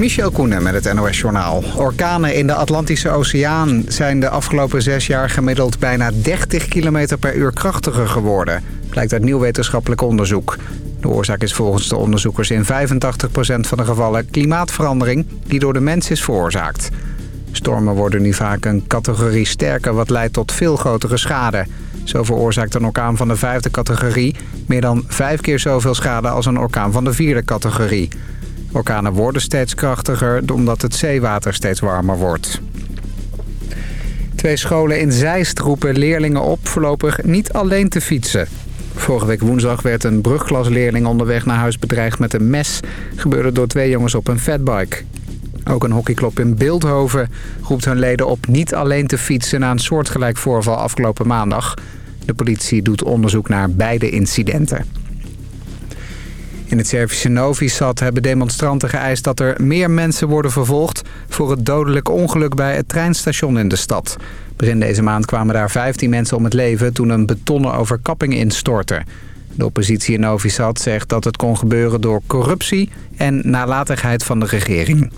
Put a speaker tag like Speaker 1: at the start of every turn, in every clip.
Speaker 1: Michel Koenen met het NOS-journaal. Orkanen in de Atlantische Oceaan zijn de afgelopen zes jaar gemiddeld bijna 30 km per uur krachtiger geworden. Blijkt uit nieuw wetenschappelijk onderzoek. De oorzaak is volgens de onderzoekers in 85% van de gevallen klimaatverandering die door de mens is veroorzaakt. Stormen worden nu vaak een categorie sterker wat leidt tot veel grotere schade. Zo veroorzaakt een orkaan van de vijfde categorie meer dan vijf keer zoveel schade als een orkaan van de vierde categorie. Orkanen worden steeds krachtiger omdat het zeewater steeds warmer wordt. Twee scholen in Zeist roepen leerlingen op voorlopig niet alleen te fietsen. Vorige week woensdag werd een brugklasleerling onderweg naar huis bedreigd met een mes. Gebeurde door twee jongens op een fatbike. Ook een hockeyclub in Beeldhoven roept hun leden op niet alleen te fietsen... na een soortgelijk voorval afgelopen maandag. De politie doet onderzoek naar beide incidenten. In het Servische Novi Sad hebben demonstranten geëist dat er meer mensen worden vervolgd... voor het dodelijk ongeluk bij het treinstation in de stad. Begin deze maand kwamen daar 15 mensen om het leven toen een betonnen overkapping instortte. De oppositie in Novi Sad zegt dat het kon gebeuren door corruptie en nalatigheid van de regering.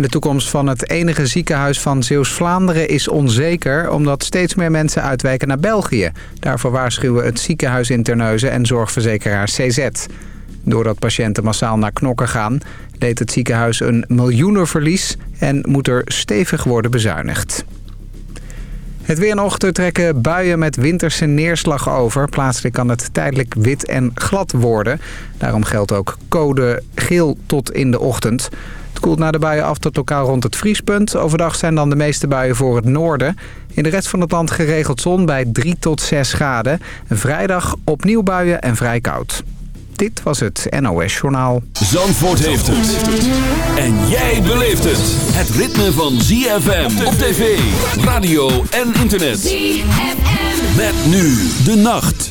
Speaker 1: En de toekomst van het enige ziekenhuis van Zeeuws-Vlaanderen is onzeker... omdat steeds meer mensen uitwijken naar België. Daarvoor waarschuwen het ziekenhuis in Terneuzen en zorgverzekeraar CZ. Doordat patiënten massaal naar knokken gaan... leed het ziekenhuis een miljoenenverlies en moet er stevig worden bezuinigd. Het weer nog te trekken buien met winterse neerslag over. Plaatselijk kan het tijdelijk wit en glad worden. Daarom geldt ook code geel tot in de ochtend. Het koelt naar de buien af tot lokaal rond het vriespunt. Overdag zijn dan de meeste buien voor het noorden. In de rest van het land geregeld zon bij 3 tot 6 graden. Vrijdag opnieuw buien en vrij koud. Dit was het NOS Journaal.
Speaker 2: Zandvoort heeft het. En jij beleeft het. Het ritme van ZFM op tv, radio en internet. ZFM. Met nu de nacht.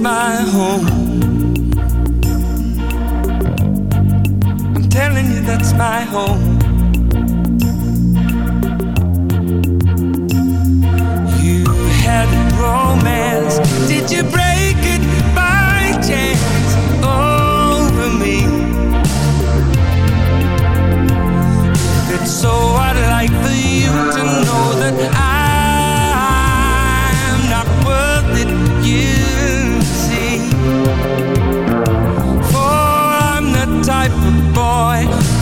Speaker 3: my home. I'm telling you, that's my home. You had romance, did you break it by chance over me? It's so, and I leave them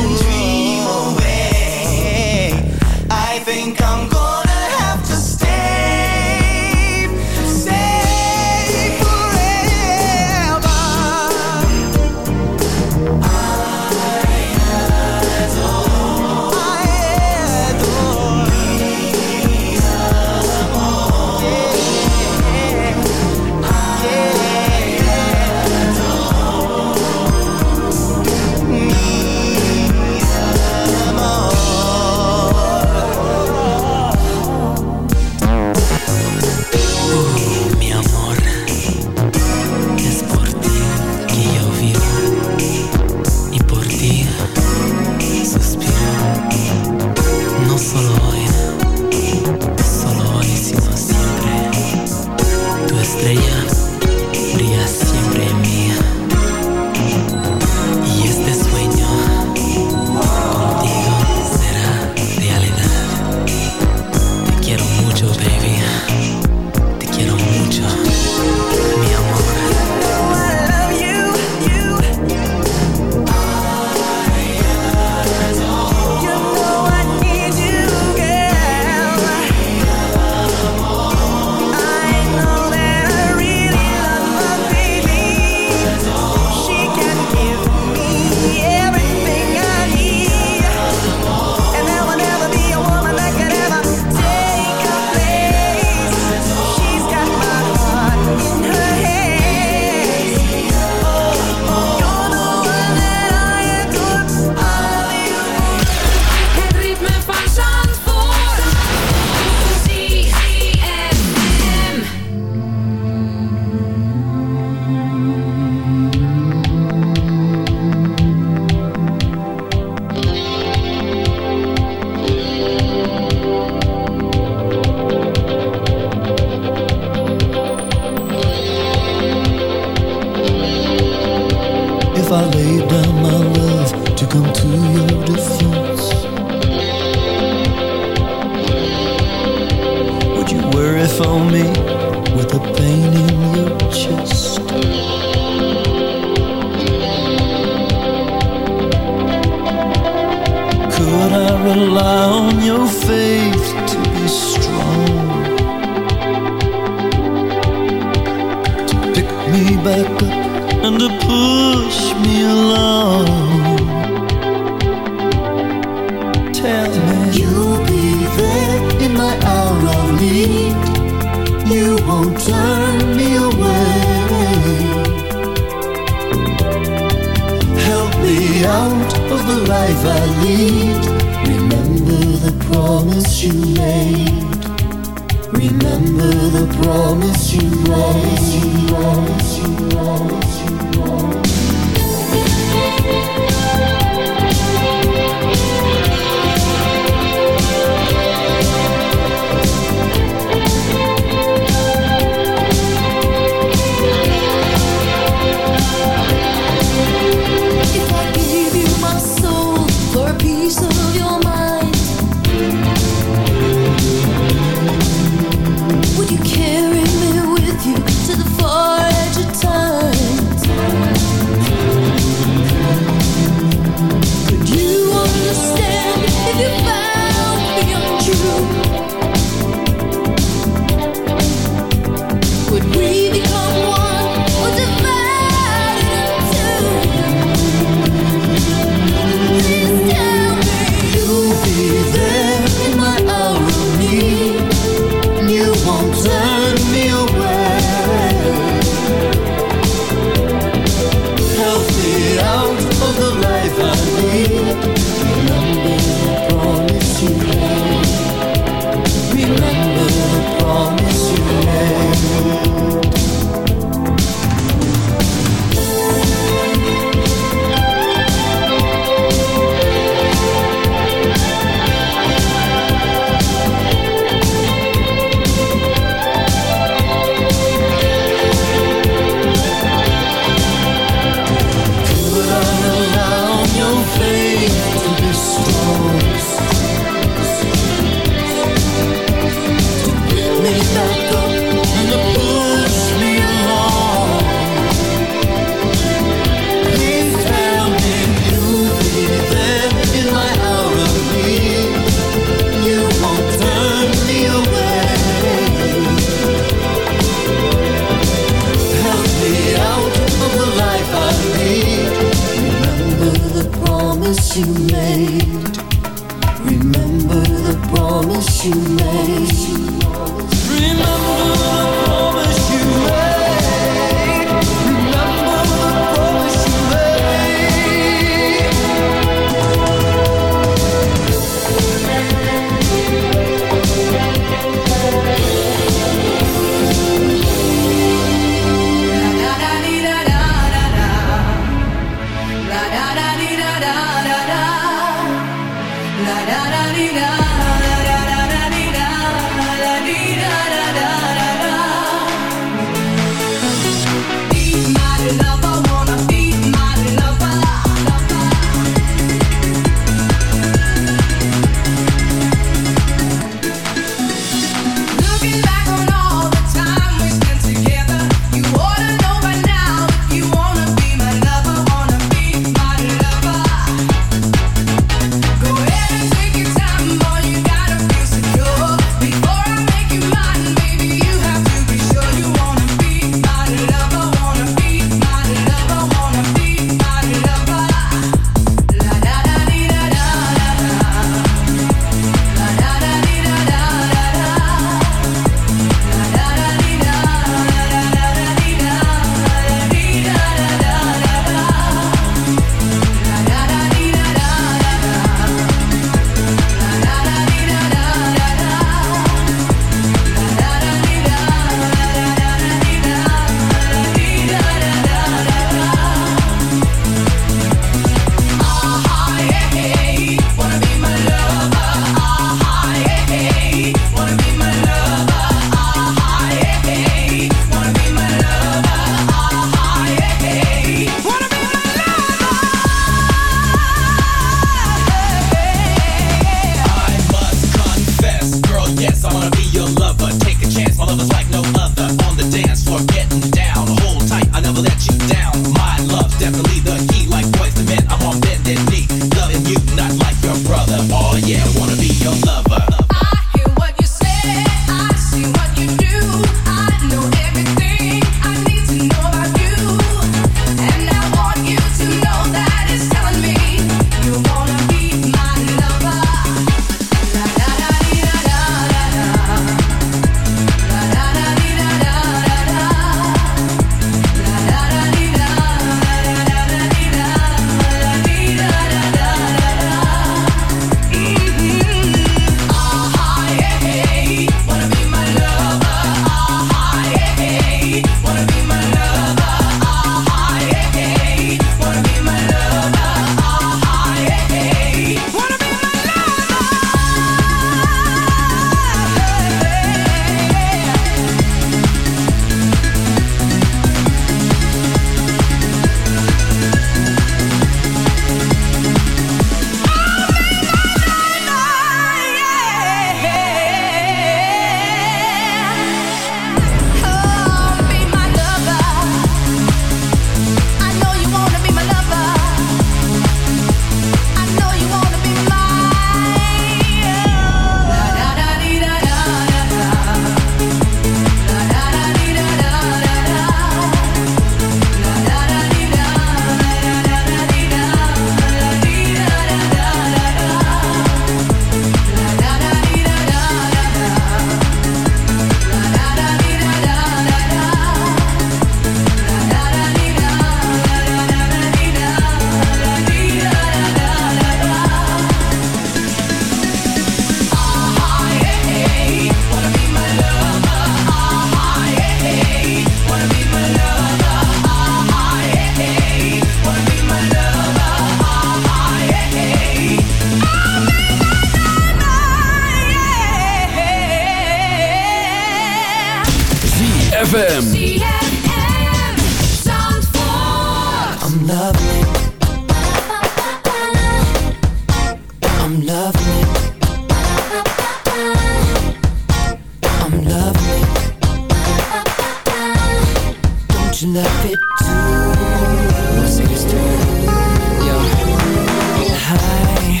Speaker 4: Hi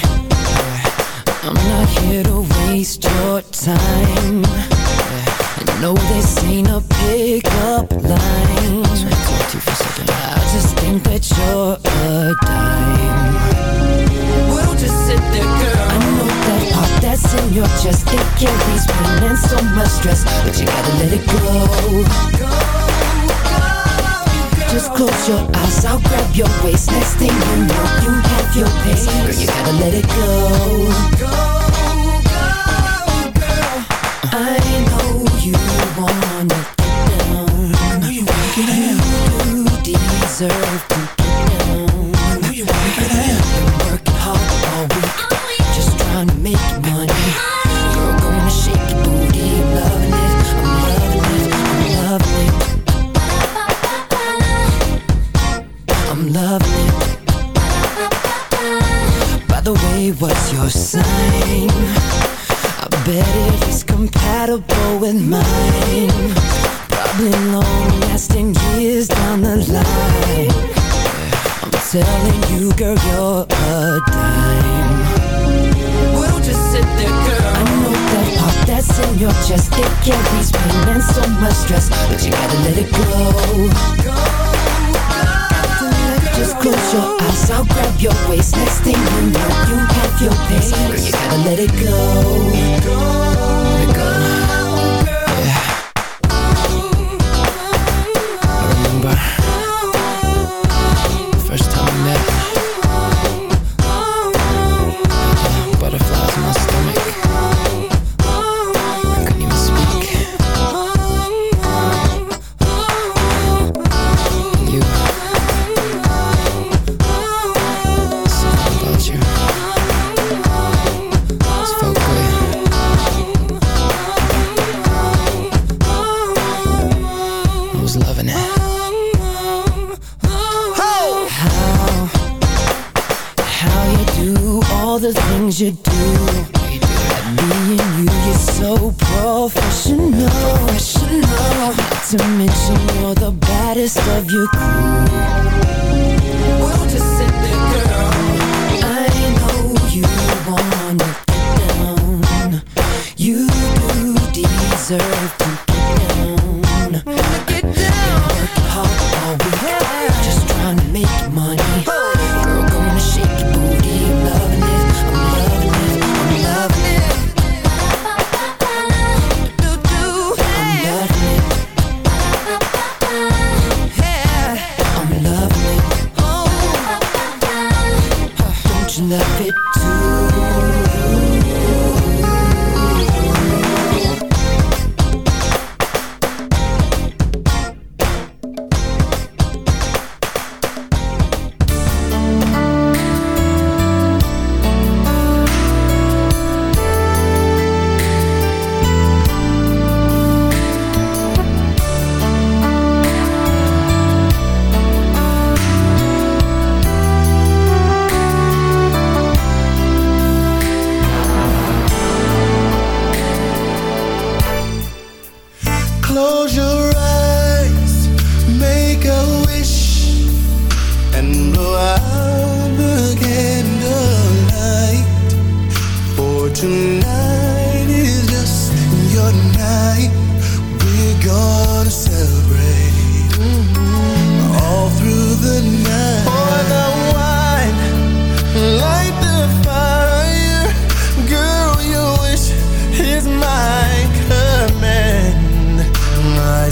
Speaker 4: I'm not here to waste your time. I No, this ain't a pickup line. I just think that you're a dime. We'll just sit there, girl. I know that heart that's in your chest It carries pain and so much stress But you gotta let it go. Just close your eyes, I'll grab your waist. Next thing you know, you have your pace. Girl, you gotta let it go. Go, go, girl. I know you wanna get down. I know you wanna get down. You deserve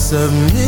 Speaker 5: Submit.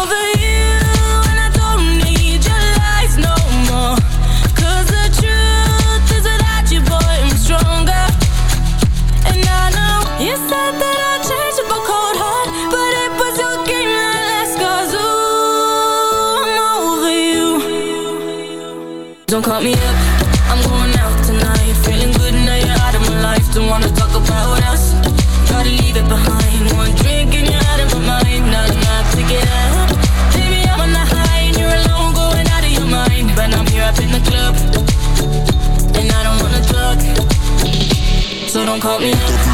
Speaker 6: call me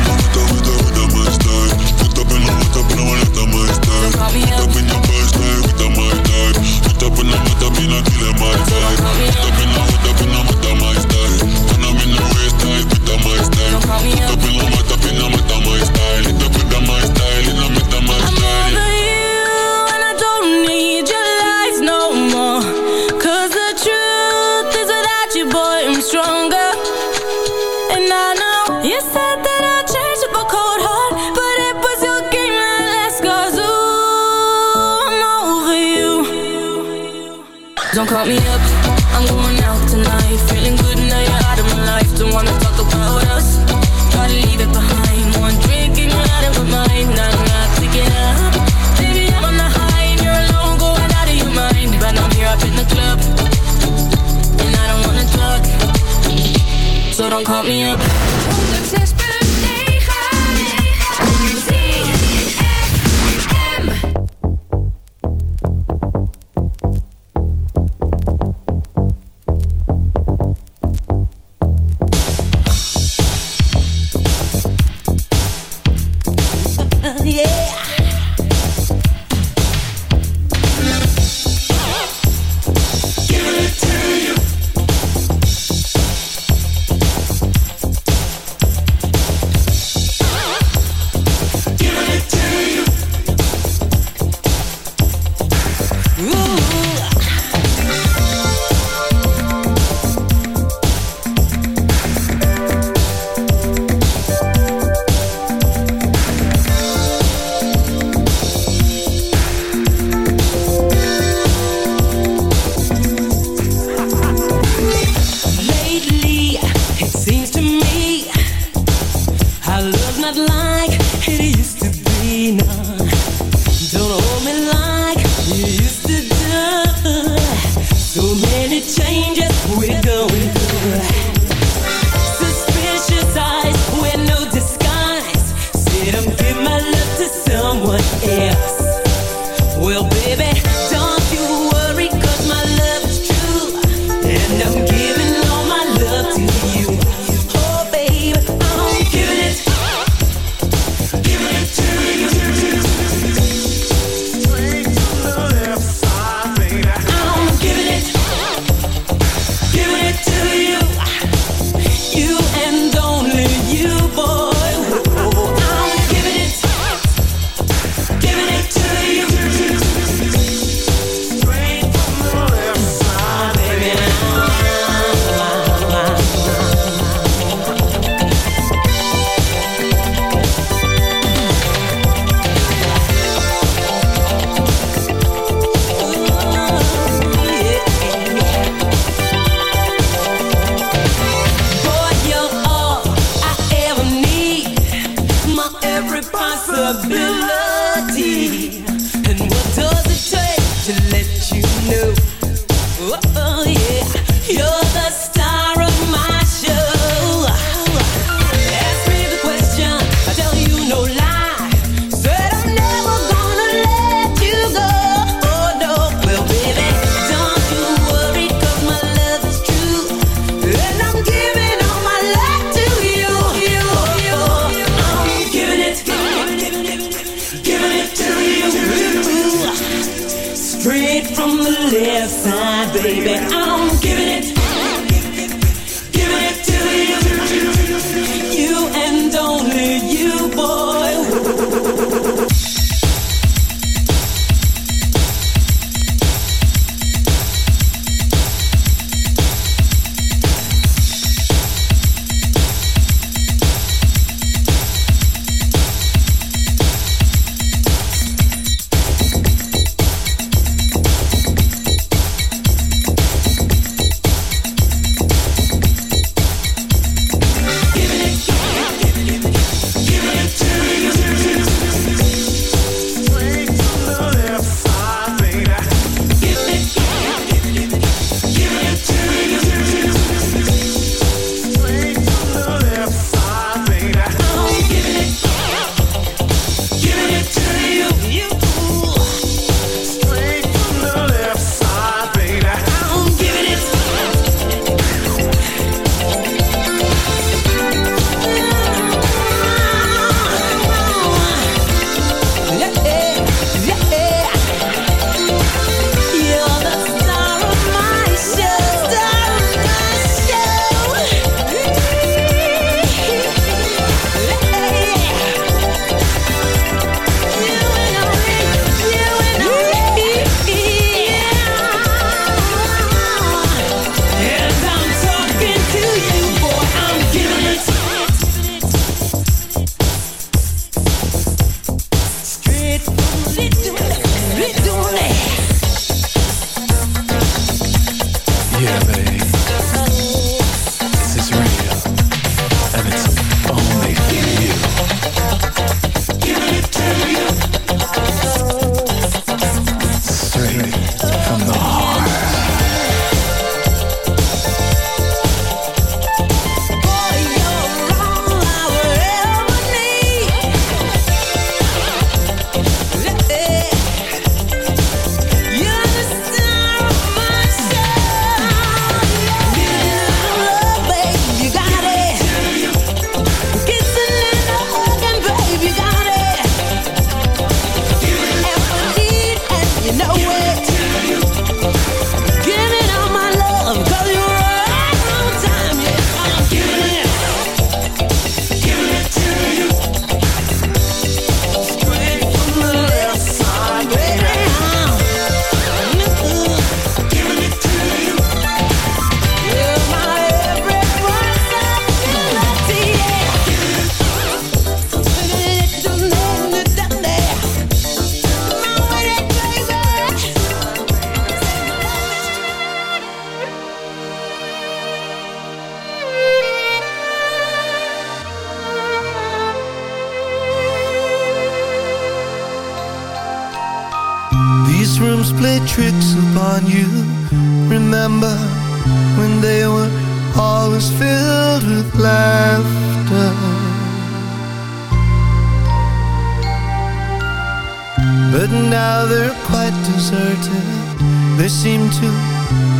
Speaker 6: They seem to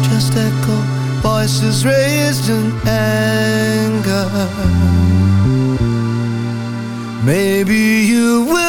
Speaker 6: just echo Voices raised in
Speaker 7: anger. Maybe you
Speaker 5: will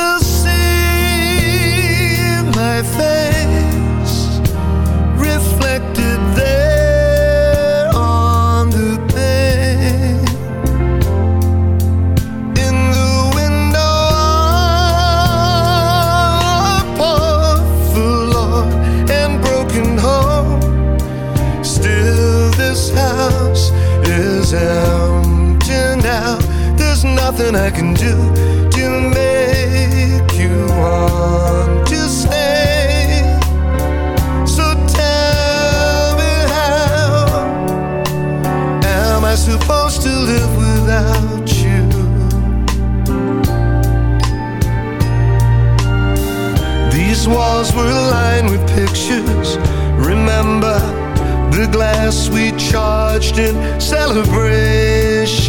Speaker 5: charged in celebration.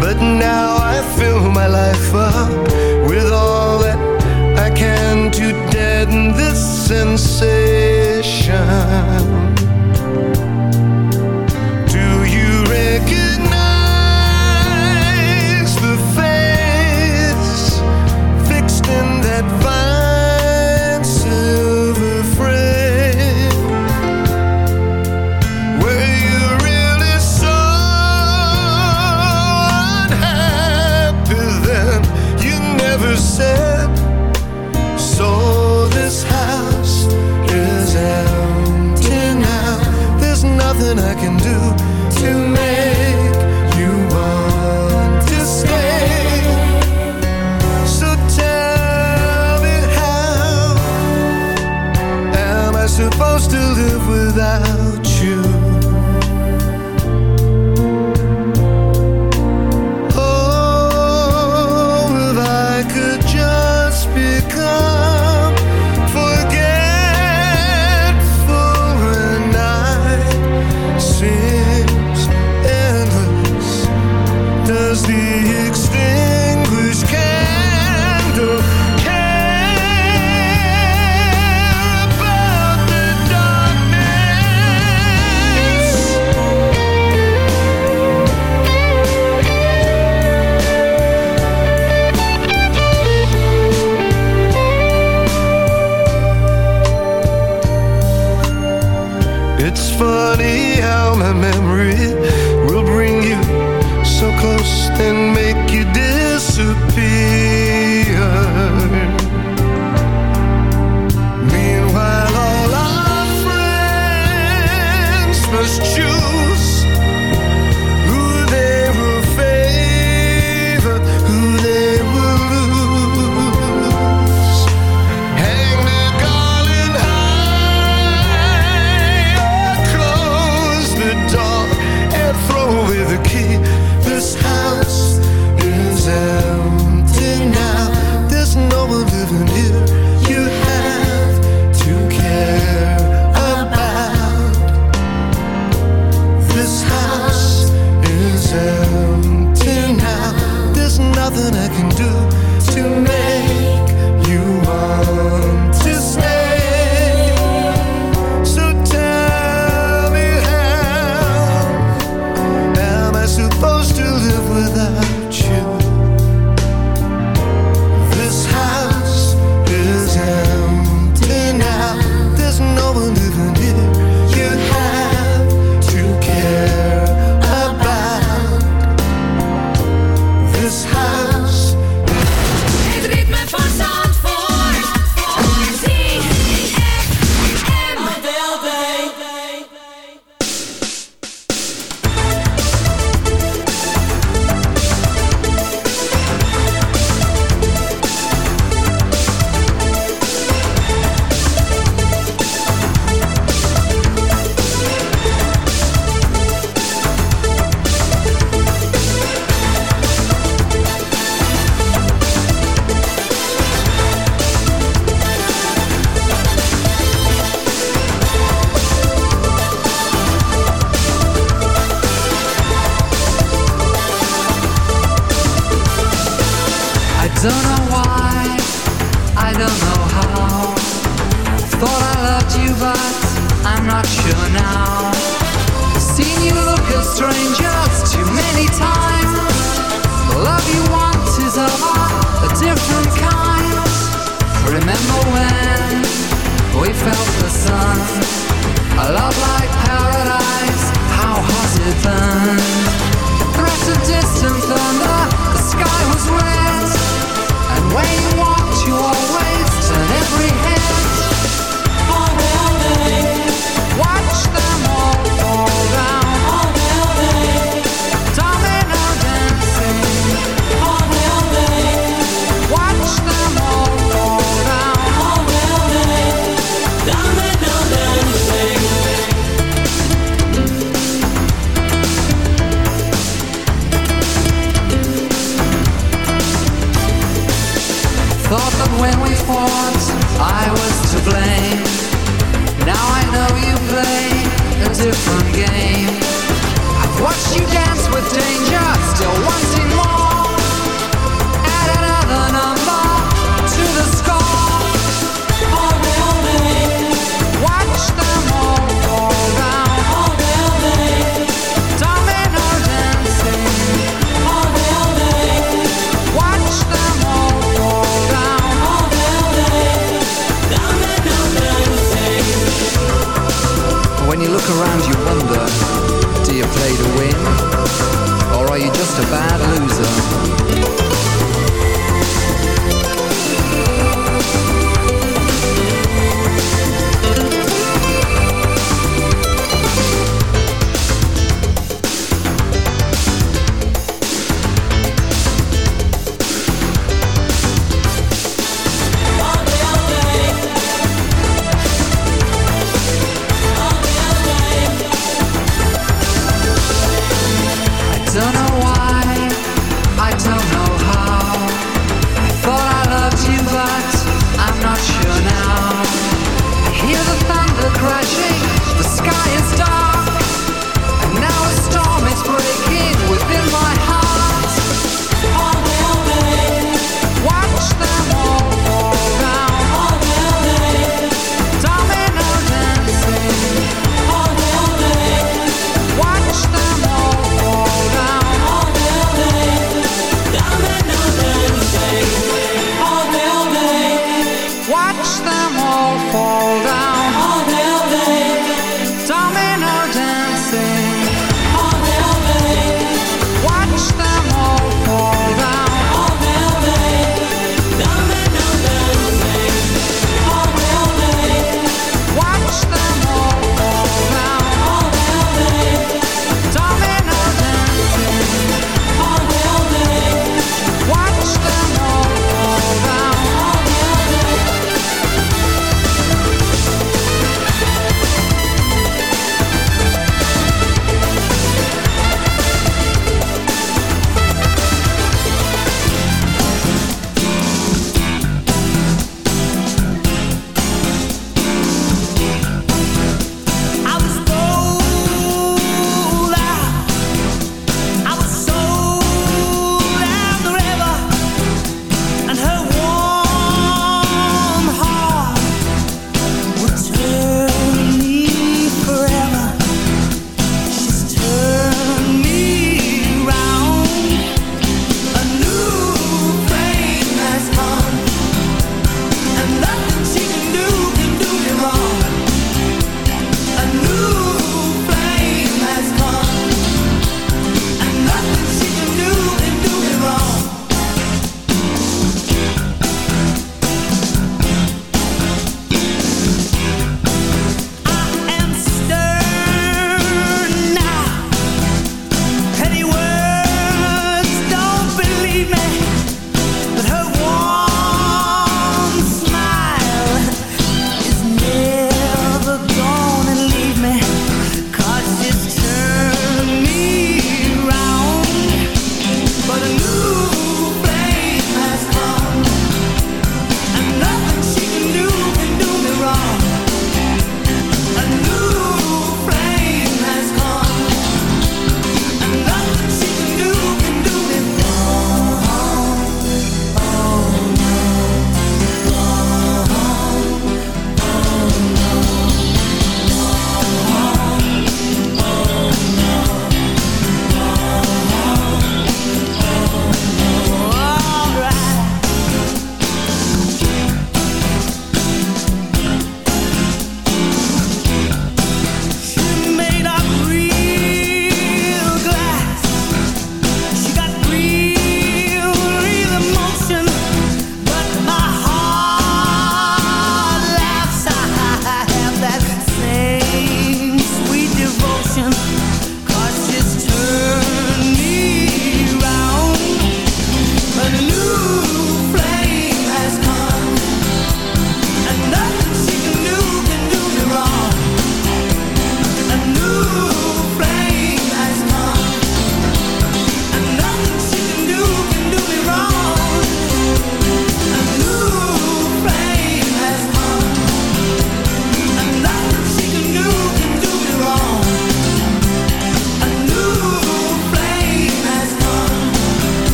Speaker 5: But now I fill my life up you,
Speaker 8: but I'm not sure now. Seen you look at strangers too many times. The love you want is of a different kind. Remember when we felt the sun? A love like paradise, how has it been? The threat of distant thunder